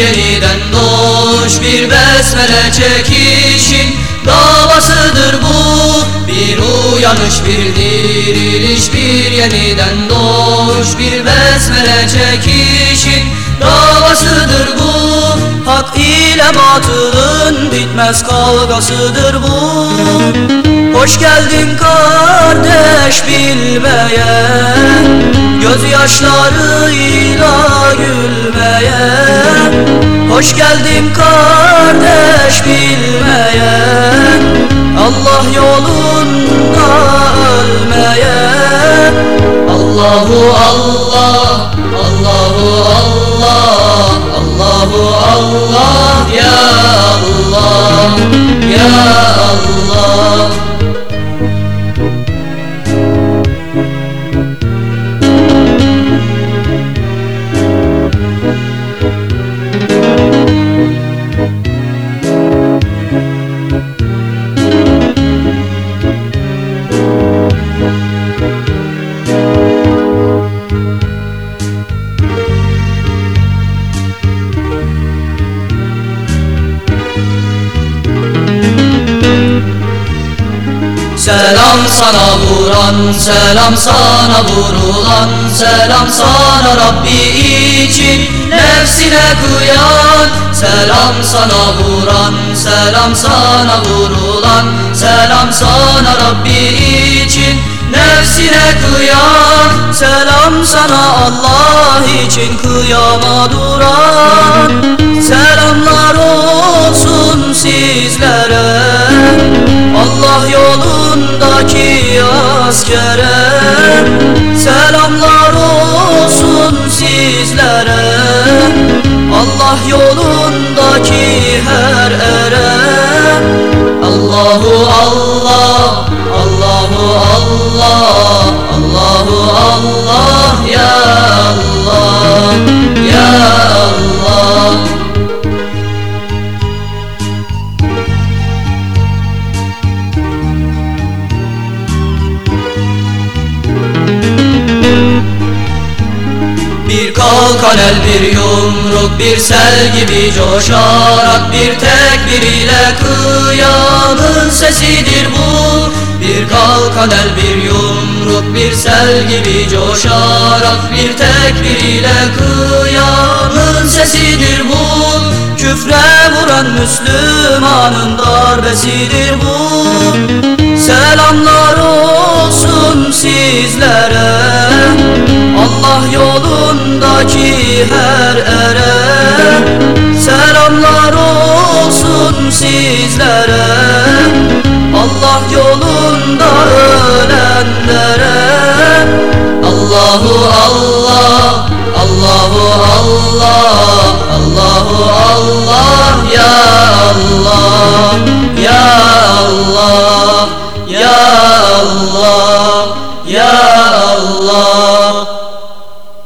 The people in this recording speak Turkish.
Yeniden doğuş bir besmele çekişin. Davasıdır bu Bir uyanış bir diriliş bir yeniden doğuş bir besmele çekişin. Davasıdır bu Hak ile batılın bitmez kavgasıdır bu. Hoş geldin kardeş bilmeye Gözyaşlarıyla gülmeye Hoş geldin kardeş bilmeye Allah yolunda ölmeye Allahu Allah Allahu Allah Allahu Allah Ya Allah Ya Allah Selam sana vuran, selam sana vurulan Selam sana Rabbi için nefsine kıyan Selam sana vuran, selam sana vurulan Selam sana Rabbi için nefsine kıyan Selam sana Allah için kıyama duran Selam Bir kalkan el bir yumruk bir sel gibi coşarak Bir tekbir ile kıyamın sesidir bu. Bir kalkan el bir yumruk bir sel gibi coşarak Bir tekbir ile kıyamın sesidir bu. Küfre vuran Müslümanın darbesidir bu yolunda ölenlere